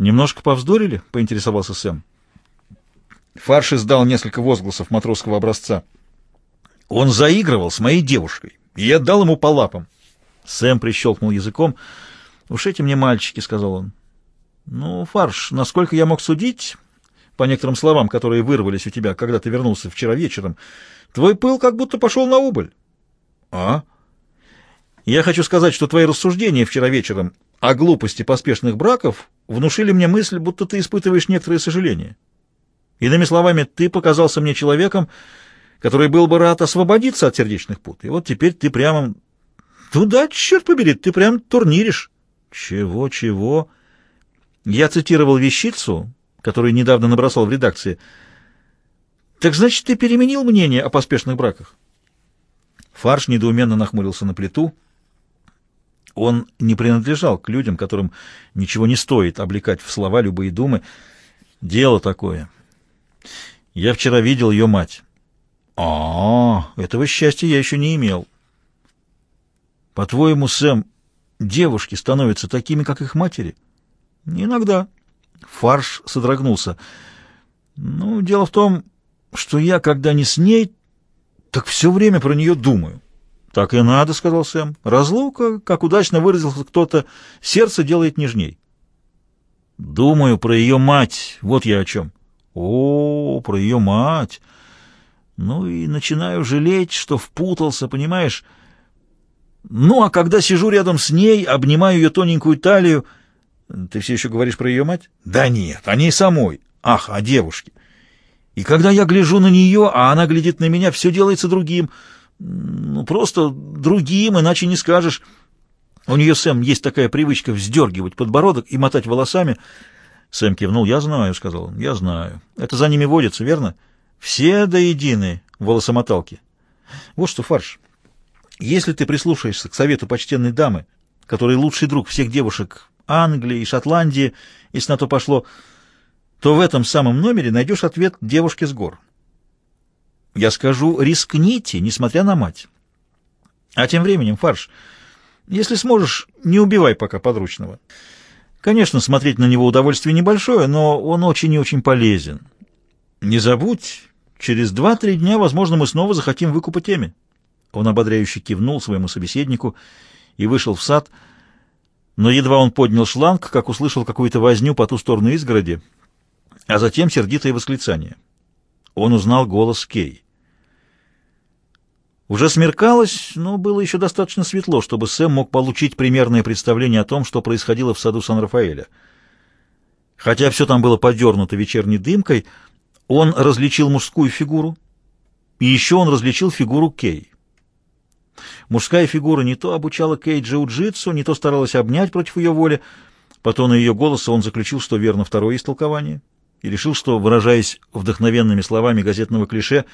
«Немножко повздорили?» — поинтересовался Сэм. Фарш издал несколько возгласов матросского образца. «Он заигрывал с моей девушкой, и я дал ему по лапам». Сэм прищелкнул языком. «Уж эти мне мальчики», — сказал он. «Ну, Фарш, насколько я мог судить, по некоторым словам, которые вырвались у тебя, когда ты вернулся вчера вечером, твой пыл как будто пошел на убыль». «А?» «Я хочу сказать, что твои рассуждения вчера вечером о глупости поспешных браков внушили мне мысль, будто ты испытываешь некоторые сожаления. Иными словами, ты показался мне человеком, который был бы рад освободиться от сердечных пут. И вот теперь ты прямо... Ну да, черт побери, ты прям турниришь. Чего-чего? Я цитировал вещицу, которую недавно набросал в редакции. Так значит, ты переменил мнение о поспешных браках? Фарш недоуменно нахмурился на плиту — он не принадлежал к людям, которым ничего не стоит облекать в слова любые думы. Дело такое. Я вчера видел ее мать. А, -а этого счастья я еще не имел. По-твоему, Сэм, девушки становятся такими, как их матери? Иногда. Фарш содрогнулся. Ну, дело в том, что я, когда не с ней, так все время про нее думаю. «Так и надо», — сказал Сэм. «Разлука, как удачно выразился кто-то, сердце делает нежней». «Думаю про ее мать, вот я о чем». «О, про ее мать!» Ну и начинаю жалеть, что впутался, понимаешь? Ну, а когда сижу рядом с ней, обнимаю ее тоненькую талию... Ты все еще говоришь про ее мать? Да нет, о ней самой. Ах, о девушке. И когда я гляжу на нее, а она глядит на меня, все делается другим — ну, просто другим, иначе не скажешь. У нее, Сэм, есть такая привычка вздергивать подбородок и мотать волосами. Сэм кивнул. «Я знаю», — сказал он. «Я знаю. Это за ними водится, верно? Все до единой волосомоталки. Вот что, Фарш, если ты прислушаешься к совету почтенной дамы, которая лучший друг всех девушек Англии и Шотландии, если на то пошло, то в этом самом номере найдешь ответ девушке с гор». Я скажу, рискните, несмотря на мать. А тем временем, Фарш, если сможешь, не убивай пока подручного. Конечно, смотреть на него удовольствие небольшое, но он очень и очень полезен. Не забудь, через два-три дня, возможно, мы снова захотим выкупа теме. Он ободряюще кивнул своему собеседнику и вышел в сад, но едва он поднял шланг, как услышал какую-то возню по ту сторону изгороди, а затем сердитое восклицание — он узнал голос Кей. Уже смеркалось, но было еще достаточно светло, чтобы Сэм мог получить примерное представление о том, что происходило в саду Сан-Рафаэля. Хотя все там было подернуто вечерней дымкой, он различил мужскую фигуру, и еще он различил фигуру Кей. Мужская фигура не то обучала Кей джиу-джитсу, не то старалась обнять против ее воли, по тону ее голоса он заключил, что верно второе истолкование — и решил, что, выражаясь вдохновенными словами газетного клише,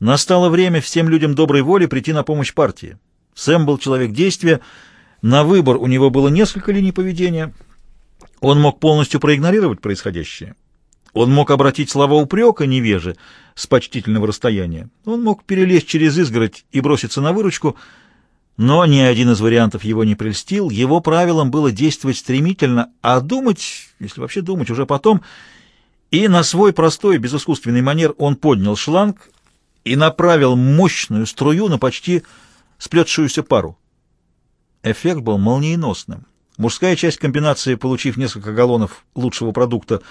настало время всем людям доброй воли прийти на помощь партии. Сэм был человек действия, на выбор у него было несколько линий поведения. Он мог полностью проигнорировать происходящее. Он мог обратить слова упрека невеже с почтительного расстояния. Он мог перелезть через изгородь и броситься на выручку, но ни один из вариантов его не прельстил. Его правилом было действовать стремительно, а думать, если вообще думать, уже потом — и на свой простой, безыскусственный манер он поднял шланг и направил мощную струю на почти сплетшуюся пару. Эффект был молниеносным. Мужская часть комбинации, получив несколько галлонов лучшего продукта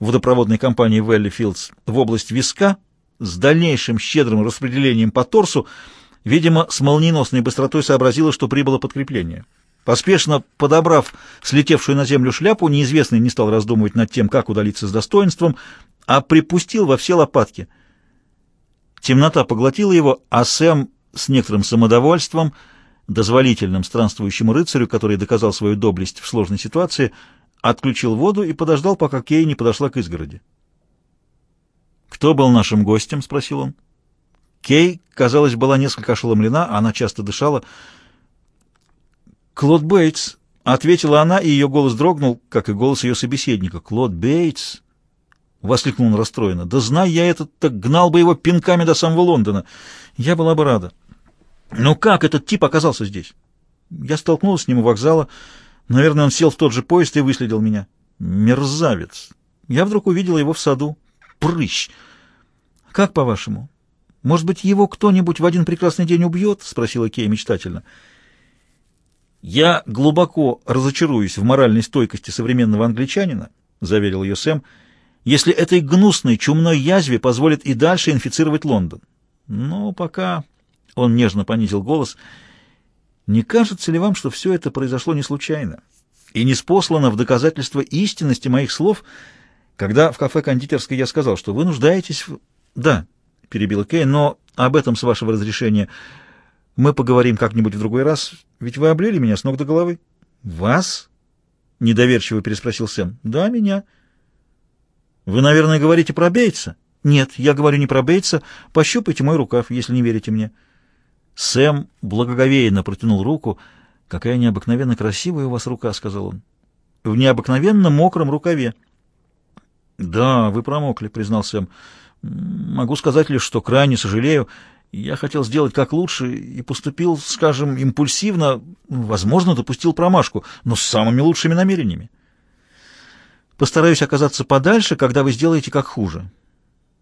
водопроводной компании Valley Fields в область виска, с дальнейшим щедрым распределением по торсу, видимо, с молниеносной быстротой сообразила, что прибыло подкрепление. Поспешно подобрав слетевшую на землю шляпу, неизвестный не стал раздумывать над тем, как удалиться с достоинством, а припустил во все лопатки. Темнота поглотила его, а Сэм с некоторым самодовольством, дозволительным странствующему рыцарю, который доказал свою доблесть в сложной ситуации, отключил воду и подождал, пока Кей не подошла к изгороди. «Кто был нашим гостем?» — спросил он. Кей, казалось, была несколько ошеломлена, она часто дышала — «Клод Бейтс», — ответила она, и ее голос дрогнул, как и голос ее собеседника. «Клод Бейтс?» — воскликнул он расстроенно. «Да знай я этот, так гнал бы его пинками до самого Лондона. Я была бы рада». «Ну как этот тип оказался здесь?» Я столкнулась с ним у вокзала. Наверное, он сел в тот же поезд и выследил меня. Мерзавец. Я вдруг увидела его в саду. Прыщ. Как по-вашему? Может быть, его кто-нибудь в один прекрасный день убьет? Спросила Кей мечтательно. Я глубоко разочаруюсь в моральной стойкости современного англичанина, заверил ее Сэм, если этой гнусной чумной язве позволит и дальше инфицировать Лондон. Но пока... Он нежно понизил голос. «Не кажется ли вам, что все это произошло не случайно и не спослано в доказательство истинности моих слов, когда в кафе кондитерской я сказал, что вы нуждаетесь в...» «Да», — перебила Кей, — «но об этом, с вашего разрешения, мы поговорим как-нибудь в другой раз, ведь вы облили меня с ног до головы». «Вас?» — недоверчиво переспросил Сэм. «Да, меня». «Вы, наверное, говорите про Бейтса?» «Нет, я говорю не про Бейтса. Пощупайте мой рукав, если не верите мне». Сэм благоговейно протянул руку. «Какая необыкновенно красивая у вас рука», — сказал он. «В необыкновенно мокром рукаве». «Да, вы промокли», — признал Сэм. «Могу сказать лишь, что крайне сожалею. Я хотел сделать как лучше и поступил, скажем, импульсивно, возможно, допустил промашку, но с самыми лучшими намерениями. Постараюсь оказаться подальше, когда вы сделаете как хуже.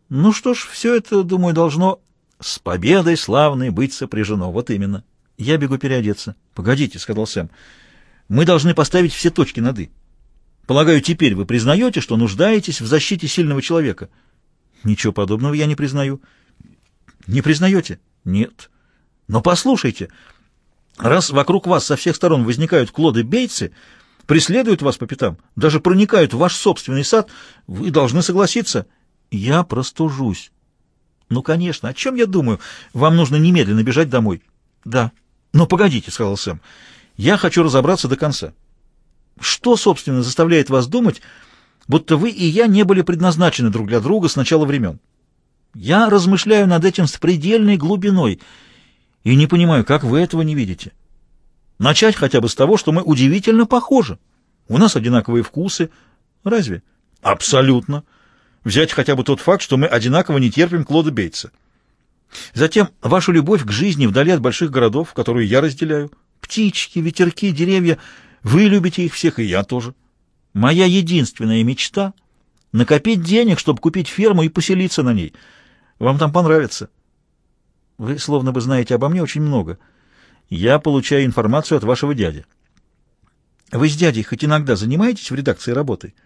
Ну что ж, все это, думаю, должно с победой славной быть сопряжено. Вот именно. Я бегу переодеться. Погодите, сказал Сэм. Мы должны поставить все точки над «и». Полагаю, теперь вы признаете, что нуждаетесь в защите сильного человека? Ничего подобного я не признаю. Не признаете? Нет. Но послушайте, раз вокруг вас со всех сторон возникают клоды-бейцы, преследуют вас по пятам, даже проникают в ваш собственный сад, вы должны согласиться. Я простужусь. «Ну, конечно. О чем я думаю? Вам нужно немедленно бежать домой». «Да». «Но погодите», — сказал Сэм. «Я хочу разобраться до конца. Что, собственно, заставляет вас думать, будто вы и я не были предназначены друг для друга с начала времен? Я размышляю над этим с предельной глубиной и не понимаю, как вы этого не видите. Начать хотя бы с того, что мы удивительно похожи. У нас одинаковые вкусы. Разве? Абсолютно взять хотя бы тот факт, что мы одинаково не терпим Клода Бейтса. Затем вашу любовь к жизни вдали от больших городов, которую я разделяю. Птички, ветерки, деревья. Вы любите их всех, и я тоже. Моя единственная мечта — накопить денег, чтобы купить ферму и поселиться на ней. Вам там понравится. Вы словно бы знаете обо мне очень много. Я получаю информацию от вашего дяди. Вы с дядей хоть иногда занимаетесь в редакции работой? —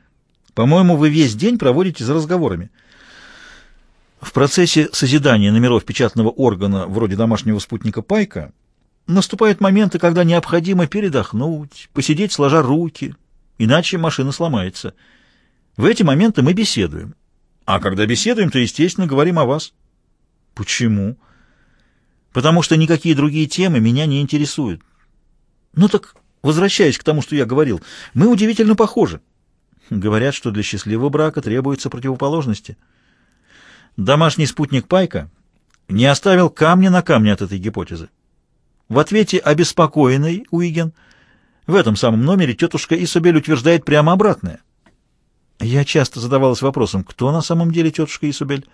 по-моему, вы весь день проводите за разговорами. В процессе созидания номеров печатного органа, вроде домашнего спутника Пайка, наступают моменты, когда необходимо передохнуть, посидеть сложа руки, иначе машина сломается. В эти моменты мы беседуем. А когда беседуем, то, естественно, говорим о вас. Почему? Потому что никакие другие темы меня не интересуют. Ну так, возвращаясь к тому, что я говорил, мы удивительно похожи. Говорят, что для счастливого брака требуются противоположности. Домашний спутник Пайка не оставил камня на камне от этой гипотезы. В ответе обеспокоенный Уиген в этом самом номере тетушка Исабель утверждает прямо обратное. Я часто задавалась вопросом, кто на самом деле тетушка Исабель?